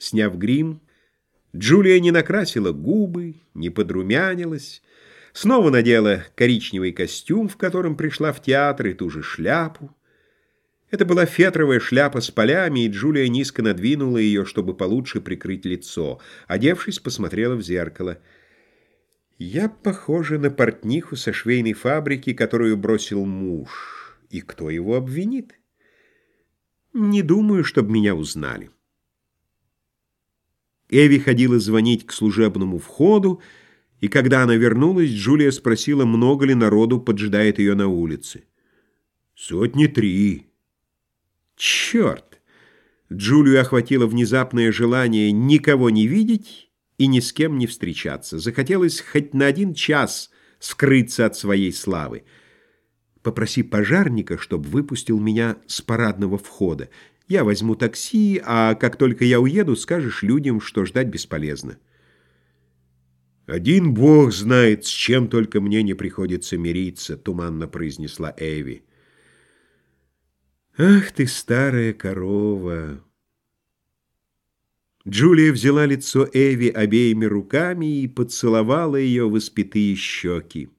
Сняв грим, Джулия не накрасила губы, не подрумянилась, снова надела коричневый костюм, в котором пришла в театр, и ту же шляпу. Это была фетровая шляпа с полями, и Джулия низко надвинула ее, чтобы получше прикрыть лицо. Одевшись, посмотрела в зеркало. «Я похожа на портниху со швейной фабрики, которую бросил муж. И кто его обвинит? Не думаю, чтобы меня узнали». Эви ходила звонить к служебному входу, и когда она вернулась, Джулия спросила, много ли народу поджидает ее на улице. «Сотни три». Черт! Джулию охватило внезапное желание никого не видеть и ни с кем не встречаться. Захотелось хоть на один час скрыться от своей славы. Попроси пожарника, чтобы выпустил меня с парадного входа. Я возьму такси, а как только я уеду, скажешь людям, что ждать бесполезно. «Один бог знает, с чем только мне не приходится мириться», — туманно произнесла Эви. Ах ты, старая корова! Джулия взяла лицо Эви обеими руками и поцеловала ее в испятые щеки.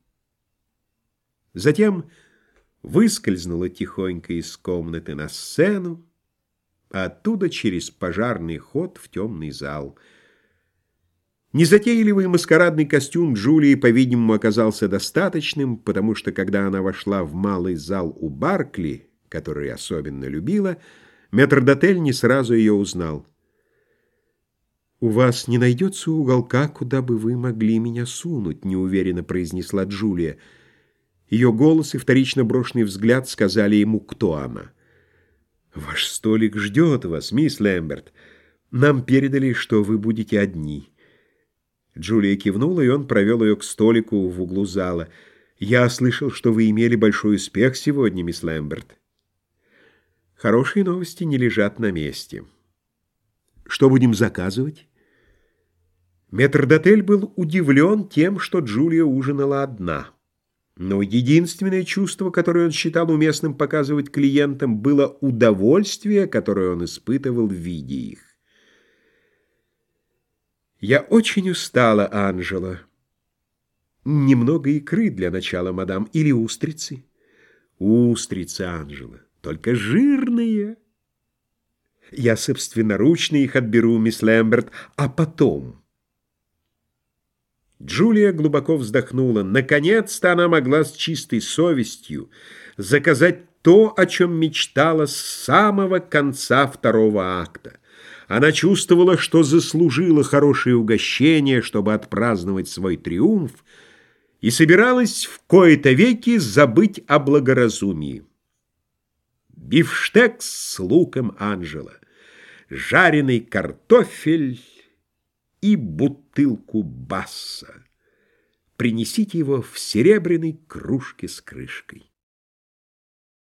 Затем выскользнула тихонько из комнаты на сцену, а оттуда через пожарный ход в темный зал. Незатейливый маскарадный костюм Джулии, по-видимому, оказался достаточным, потому что, когда она вошла в малый зал у Баркли, который особенно любила, метрдотель не сразу ее узнал. «У вас не найдется уголка, куда бы вы могли меня сунуть», — неуверенно произнесла Джулия. Ее голос и вторично брошенный взгляд сказали ему, кто она. «Ваш столик ждет вас, мисс Лэмберт. Нам передали, что вы будете одни». Джулия кивнула, и он провел ее к столику в углу зала. «Я слышал, что вы имели большой успех сегодня, мисс Лэмберт». Хорошие новости не лежат на месте. Что будем заказывать? Метрдотель был удивлен тем, что Джулия ужинала одна. Но единственное чувство, которое он считал уместным показывать клиентам, было удовольствие, которое он испытывал, в виде их. «Я очень устала, Анжела. Немного икры для начала, мадам, или устрицы?» «Устрицы, Анжела» только жирные. Я собственноручно их отберу, мисс Лэмберт, а потом... Джулия глубоко вздохнула. Наконец-то она могла с чистой совестью заказать то, о чем мечтала с самого конца второго акта. Она чувствовала, что заслужила хорошее угощение, чтобы отпраздновать свой триумф, и собиралась в кои-то веки забыть о благоразумии бифштекс с луком Анжела, жареный картофель и бутылку басса. Принесите его в серебряной кружке с крышкой.